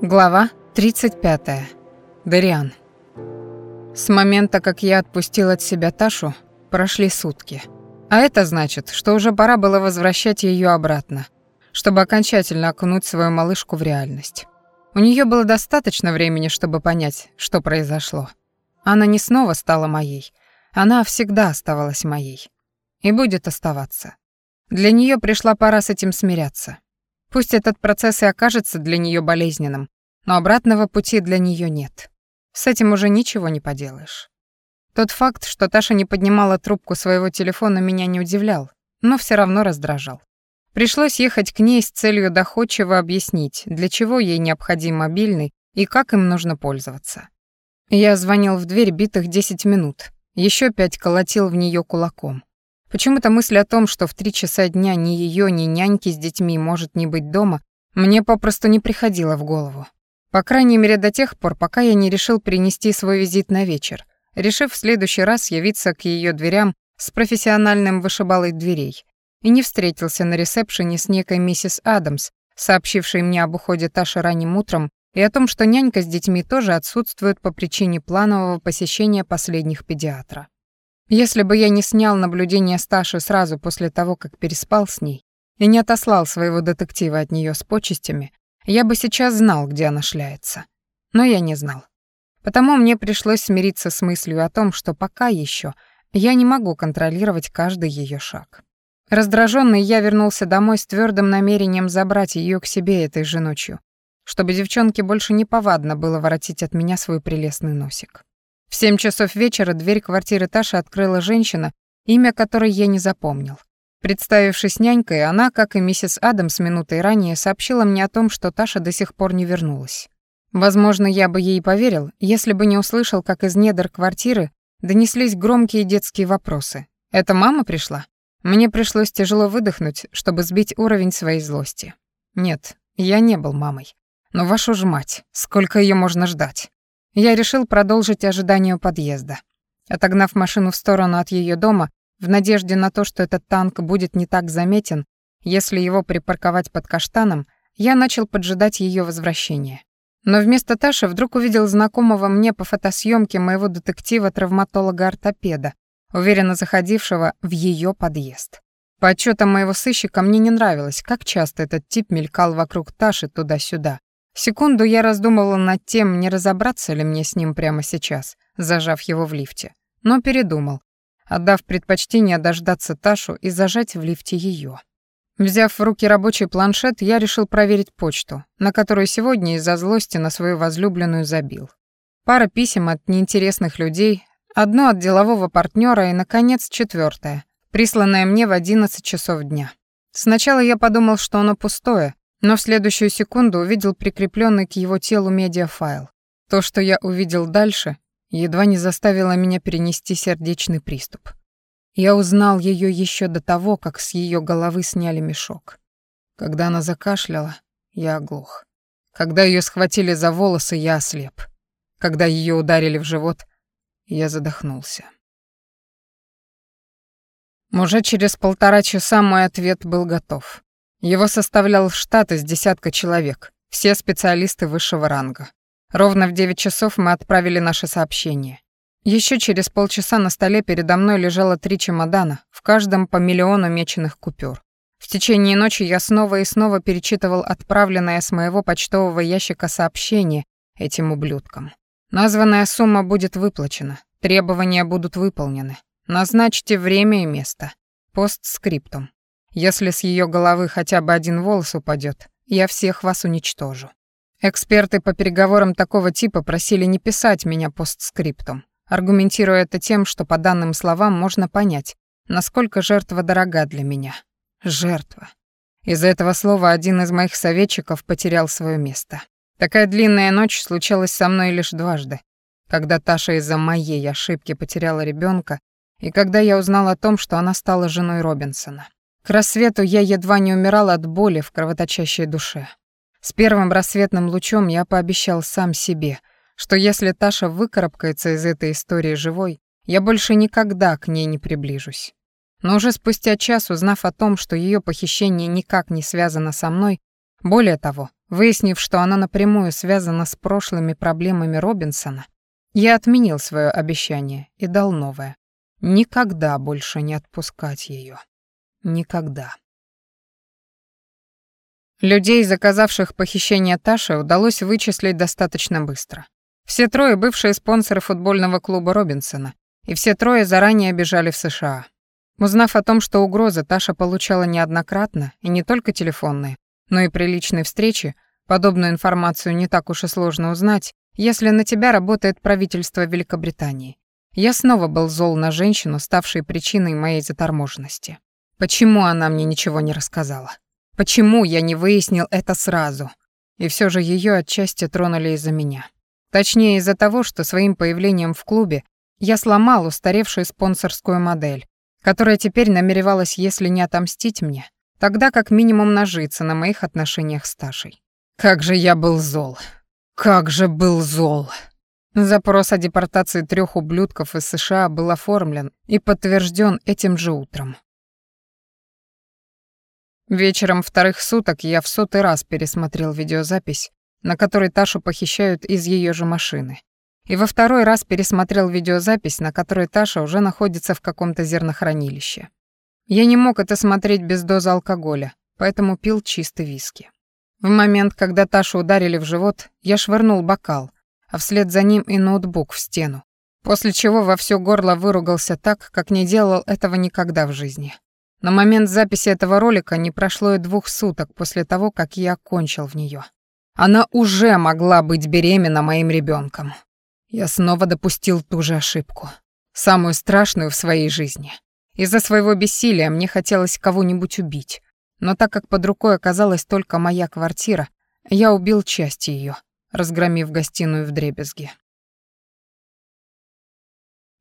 Глава 35. Дариан. С момента, как я отпустил от себя Ташу, прошли сутки. А это значит, что уже пора было возвращать ее обратно, чтобы окончательно окунуть свою малышку в реальность. У нее было достаточно времени, чтобы понять, что произошло. Она не снова стала моей, она всегда оставалась моей. И будет оставаться. Для нее пришла пора с этим смиряться. Пусть этот процесс и окажется для нее болезненным, но обратного пути для нее нет. С этим уже ничего не поделаешь. Тот факт, что Таша не поднимала трубку своего телефона, меня не удивлял, но все равно раздражал. Пришлось ехать к ней с целью доходчиво объяснить, для чего ей необходим мобильный и как им нужно пользоваться. Я звонил в дверь битых 10 минут, еще пять колотил в нее кулаком. Почему-то мысль о том, что в три часа дня ни ее, ни няньки с детьми может не быть дома, мне попросту не приходила в голову. По крайней мере, до тех пор, пока я не решил принести свой визит на вечер, решив в следующий раз явиться к ее дверям с профессиональным вышибалой дверей, и не встретился на ресепшене с некой миссис Адамс, сообщившей мне об уходе Таши ранним утром и о том, что нянька с детьми тоже отсутствует по причине планового посещения последних педиатра. Если бы я не снял наблюдение с Ташей сразу после того, как переспал с ней, и не отослал своего детектива от нее с почестями, я бы сейчас знал, где она шляется. Но я не знал. Потому мне пришлось смириться с мыслью о том, что пока еще я не могу контролировать каждый ее шаг. Раздраженный я вернулся домой с твердым намерением забрать ее к себе этой же ночью, чтобы девчонке больше не повадно было воротить от меня свой прелестный носик. В семь часов вечера дверь квартиры Таши открыла женщина, имя которой я не запомнил. Представившись нянькой, она, как и миссис Адамс минутой ранее, сообщила мне о том, что Таша до сих пор не вернулась. Возможно, я бы ей поверил, если бы не услышал, как из недр квартиры донеслись громкие детские вопросы. «Это мама пришла?» Мне пришлось тяжело выдохнуть, чтобы сбить уровень своей злости. Нет, я не был мамой. Но вашу ж мать, сколько ее можно ждать? Я решил продолжить ожидание подъезда. Отогнав машину в сторону от ее дома, в надежде на то, что этот танк будет не так заметен, если его припарковать под каштаном, я начал поджидать ее возвращения. Но вместо Таши вдруг увидел знакомого мне по фотосъемке моего детектива-травматолога-ортопеда, уверенно заходившего в ее подъезд. По отчетам моего сыщика мне не нравилось, как часто этот тип мелькал вокруг Таши туда-сюда. Секунду я раздумывала над тем, не разобраться ли мне с ним прямо сейчас, зажав его в лифте. Но передумал, отдав предпочтение дождаться Ташу и зажать в лифте ее. Взяв в руки рабочий планшет, я решил проверить почту, на которую сегодня из-за злости на свою возлюбленную забил. Пара писем от неинтересных людей, одно от делового партнера и, наконец, четвертое, присланное мне в 11 часов дня. Сначала я подумал, что оно пустое, но в следующую секунду увидел прикрепленный к его телу медиафайл. То, что я увидел дальше, едва не заставила меня перенести сердечный приступ. Я узнал ее еще до того, как с ее головы сняли мешок. Когда она закашляла, я оглох. Когда ее схватили за волосы, я ослеп. Когда ее ударили в живот, я задохнулся. Уже через полтора часа мой ответ был готов. Его составлял штат из десятка человек, все специалисты высшего ранга. Ровно в 9 часов мы отправили наше сообщение. Еще через полчаса на столе передо мной лежало три чемодана, в каждом по миллиону меченых купюр. В течение ночи я снова и снова перечитывал отправленное с моего почтового ящика сообщение этим ублюдкам. Названная сумма будет выплачена, требования будут выполнены. Назначьте время и место. Постскриптум. Если с ее головы хотя бы один волос упадет, я всех вас уничтожу. Эксперты по переговорам такого типа просили не писать меня постскриптум, аргументируя это тем, что по данным словам можно понять, насколько жертва дорога для меня. Жертва. Из-за этого слова один из моих советчиков потерял свое место. Такая длинная ночь случалась со мной лишь дважды. Когда Таша из-за моей ошибки потеряла ребенка, и когда я узнал о том, что она стала женой Робинсона. К рассвету я едва не умирал от боли в кровоточащей душе. С первым рассветным лучом я пообещал сам себе, что если Таша выкарабкается из этой истории живой, я больше никогда к ней не приближусь. Но уже спустя час, узнав о том, что ее похищение никак не связано со мной, более того, выяснив, что она напрямую связана с прошлыми проблемами Робинсона, я отменил свое обещание и дал новое. Никогда больше не отпускать ее. Никогда. Людей, заказавших похищение Таши, удалось вычислить достаточно быстро. Все трое бывшие спонсоры футбольного клуба Робинсона, и все трое заранее бежали в США. Узнав о том, что угрозы Таша получала неоднократно, и не только телефонные, но и при личной встрече, подобную информацию не так уж и сложно узнать, если на тебя работает правительство Великобритании. Я снова был зол на женщину, ставшей причиной моей заторможенности. Почему она мне ничего не рассказала? Почему я не выяснил это сразу? И все же ее отчасти тронули из-за меня. Точнее, из-за того, что своим появлением в клубе я сломал устаревшую спонсорскую модель, которая теперь намеревалась, если не отомстить мне, тогда как минимум нажиться на моих отношениях с Ташей. Как же я был зол. Как же был зол. Запрос о депортации трех ублюдков из США был оформлен и подтвержден этим же утром. Вечером вторых суток я в сотый раз пересмотрел видеозапись, на которой Ташу похищают из ее же машины. И во второй раз пересмотрел видеозапись, на которой Таша уже находится в каком-то зернохранилище. Я не мог это смотреть без дозы алкоголя, поэтому пил чистый виски. В момент, когда Ташу ударили в живот, я швырнул бокал, а вслед за ним и ноутбук в стену, после чего во всё горло выругался так, как не делал этого никогда в жизни. На момент записи этого ролика не прошло и двух суток после того, как я окончил в неё. Она уже могла быть беременна моим ребёнком. Я снова допустил ту же ошибку, самую страшную в своей жизни. Из-за своего бессилия мне хотелось кого-нибудь убить, но так как под рукой оказалась только моя квартира, я убил часть её, разгромив гостиную в дребезги.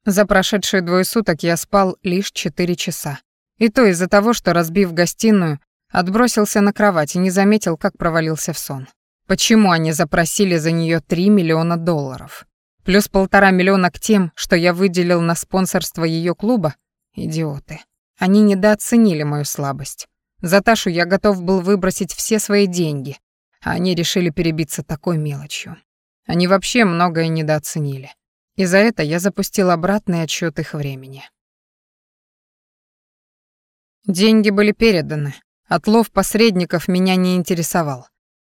За прошедшие двое суток я спал лишь четыре часа. И то из-за того, что, разбив гостиную, отбросился на кровать и не заметил, как провалился в сон. Почему они запросили за нее 3 миллиона долларов? Плюс полтора миллиона к тем, что я выделил на спонсорство ее клуба? Идиоты. Они недооценили мою слабость. За Ташу я готов был выбросить все свои деньги, а они решили перебиться такой мелочью. Они вообще многое недооценили. И за это я запустил обратный отсчет их времени. Деньги были переданы. Отлов посредников меня не интересовал.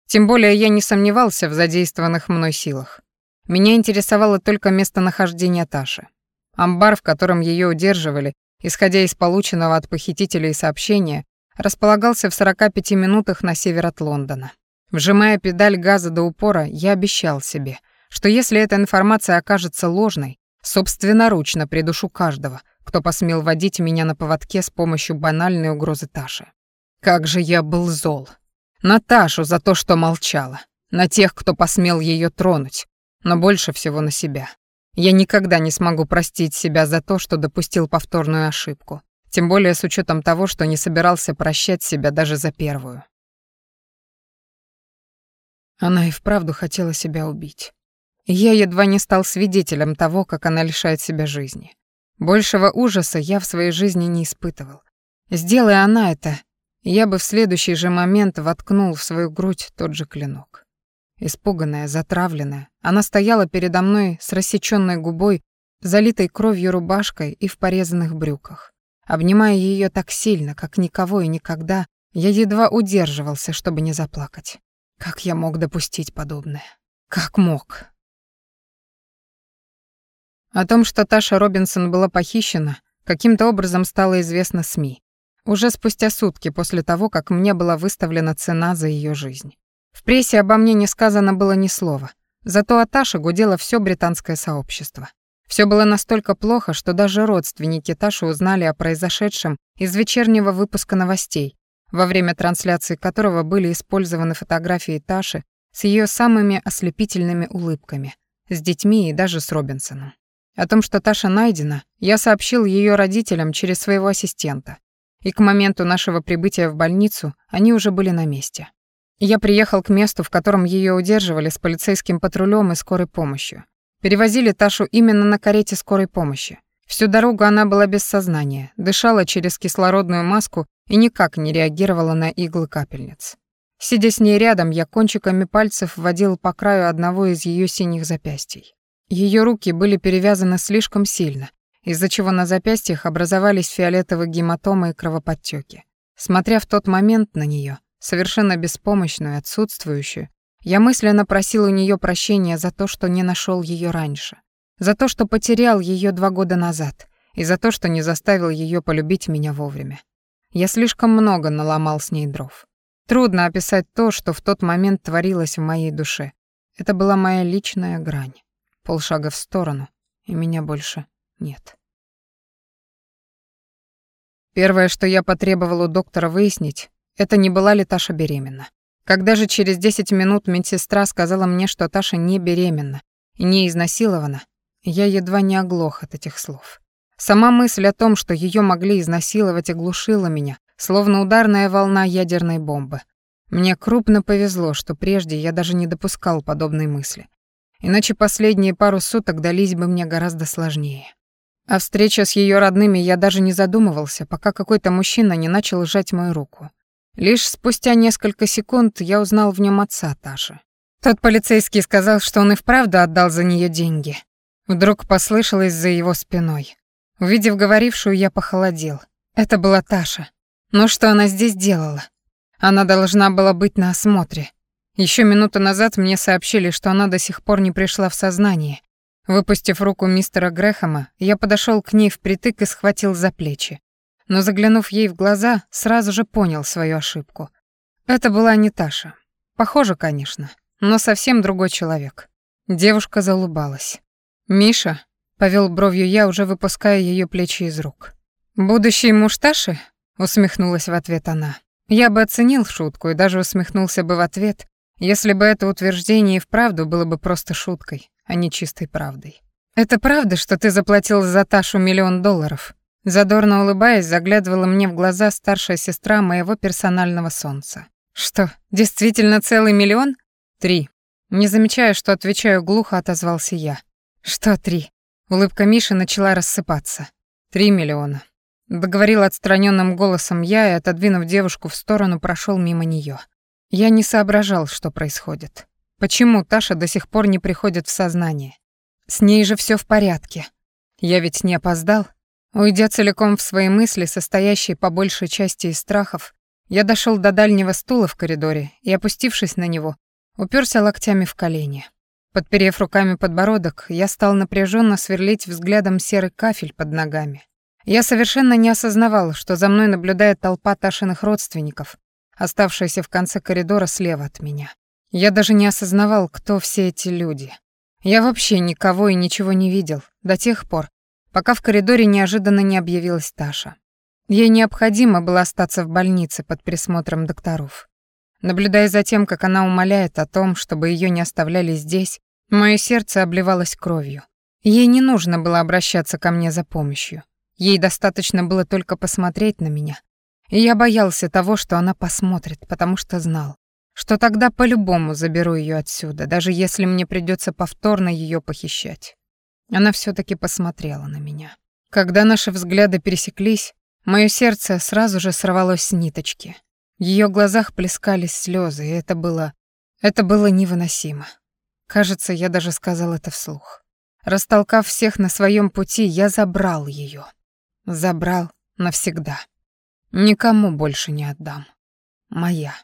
Тем более я не сомневался в задействованных мной силах. Меня интересовало только местонахождение Таши. Амбар, в котором ее удерживали, исходя из полученного от похитителей сообщения, располагался в 45 минутах на север от Лондона. Вжимая педаль газа до упора, я обещал себе, что если эта информация окажется ложной, собственноручно придушу каждого — кто посмел водить меня на поводке с помощью банальной угрозы Таши. Как же я был зол. На Ташу за то, что молчала, на тех, кто посмел ее тронуть, но больше всего на себя. Я никогда не смогу простить себя за то, что допустил повторную ошибку, тем более с учетом того, что не собирался прощать себя даже за первую. Она и вправду хотела себя убить. я едва не стал свидетелем того, как она лишает себя жизни. Большего ужаса я в своей жизни не испытывал. Сделая она это, я бы в следующий же момент воткнул в свою грудь тот же клинок. Испуганная, затравленная, она стояла передо мной с рассечённой губой, залитой кровью рубашкой и в порезанных брюках. Обнимая ее так сильно, как никого и никогда, я едва удерживался, чтобы не заплакать. Как я мог допустить подобное? Как мог? О том, что Таша Робинсон была похищена, каким-то образом стало известно СМИ. Уже спустя сутки после того, как мне была выставлена цена за ее жизнь. В прессе обо мне не сказано было ни слова. Зато о Таше гудело все британское сообщество. Все было настолько плохо, что даже родственники Таши узнали о произошедшем из вечернего выпуска новостей, во время трансляции которого были использованы фотографии Таши с ее самыми ослепительными улыбками, с детьми и даже с Робинсоном. О том, что Таша найдена, я сообщил ее родителям через своего ассистента. И к моменту нашего прибытия в больницу они уже были на месте. Я приехал к месту, в котором ее удерживали с полицейским патрулем и скорой помощью. Перевозили Ташу именно на карете скорой помощи. Всю дорогу она была без сознания, дышала через кислородную маску и никак не реагировала на иглы капельниц. Сидя с ней рядом, я кончиками пальцев водил по краю одного из ее синих запястий. Ее руки были перевязаны слишком сильно, из-за чего на запястьях образовались фиолетовые гематомы и кровоподтеки. Смотря в тот момент на нее, совершенно беспомощную и отсутствующую, я мысленно просил у нее прощения за то, что не нашел ее раньше, за то, что потерял ее два года назад, и за то, что не заставил ее полюбить меня вовремя. Я слишком много наломал с ней дров. Трудно описать то, что в тот момент творилось в моей душе. Это была моя личная грань. Полшага в сторону, и меня больше нет. Первое, что я потребовал у доктора выяснить, это не была ли Таша беременна. Когда же через 10 минут медсестра сказала мне, что Таша не беременна и не изнасилована, я едва не оглох от этих слов. Сама мысль о том, что ее могли изнасиловать, оглушила меня, словно ударная волна ядерной бомбы. Мне крупно повезло, что прежде я даже не допускал подобной мысли. Иначе последние пару суток дались бы мне гораздо сложнее. О встрече с ее родными я даже не задумывался, пока какой-то мужчина не начал сжать мою руку. Лишь спустя несколько секунд я узнал в нем отца Таши. Тот полицейский сказал, что он и вправду отдал за нее деньги. Вдруг послышалось за его спиной. Увидев говорившую, я похолодел. Это была Таша. Но что она здесь делала? Она должна была быть на осмотре. Еще минуту назад мне сообщили, что она до сих пор не пришла в сознание. Выпустив руку мистера Грэхэма, я подошел к ней впритык и схватил за плечи. Но заглянув ей в глаза, сразу же понял свою ошибку. Это была не Таша. Похоже, конечно, но совсем другой человек. Девушка залыбалась. «Миша?» — повел бровью я, уже выпуская ее плечи из рук. «Будущий муж Таши?» — усмехнулась в ответ она. Я бы оценил шутку и даже усмехнулся бы в ответ, если бы это утверждение и вправду было бы просто шуткой а не чистой правдой. «Это правда, что ты заплатил за Ташу миллион долларов?» Задорно улыбаясь, заглядывала мне в глаза старшая сестра моего персонального солнца. «Что, действительно целый миллион?» «Три». Не замечая, что отвечаю глухо, отозвался я. «Что три?» Улыбка Миши начала рассыпаться. «Три миллиона». Договорил отстраненным голосом я и, отодвинув девушку в сторону, прошел мимо нее. Я не соображал, что происходит. Почему Таша до сих пор не приходит в сознание? С ней же все в порядке. Я ведь не опоздал. Уйдя целиком в свои мысли, состоящие по большей части из страхов, я дошел до дальнего стула в коридоре и, опустившись на него, уперся локтями в колени. Подперев руками подбородок, я стал напряженно сверлить взглядом серый кафель под ногами. Я совершенно не осознавал, что за мной наблюдает толпа Ташиных родственников, оставшаяся в конце коридора слева от меня. Я даже не осознавал, кто все эти люди. Я вообще никого и ничего не видел до тех пор, пока в коридоре неожиданно не объявилась Таша. Ей необходимо было остаться в больнице под присмотром докторов. Наблюдая за тем, как она умоляет о том, чтобы ее не оставляли здесь, мое сердце обливалось кровью. Ей не нужно было обращаться ко мне за помощью. Ей достаточно было только посмотреть на меня. И я боялся того, что она посмотрит, потому что знал что тогда по-любому заберу ее отсюда, даже если мне придется повторно ее похищать. Она все таки посмотрела на меня. Когда наши взгляды пересеклись, мое сердце сразу же сорвалось с ниточки. В ее глазах плескались слезы, и это было... это было невыносимо. Кажется, я даже сказал это вслух. Растолкав всех на своем пути, я забрал ее. Забрал навсегда. Никому больше не отдам. Моя.